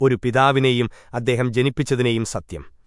ഒരു പിതാവിനെയും അദ്ദേഹം ജനിപ്പിച്ചതിനെയും സത്യം.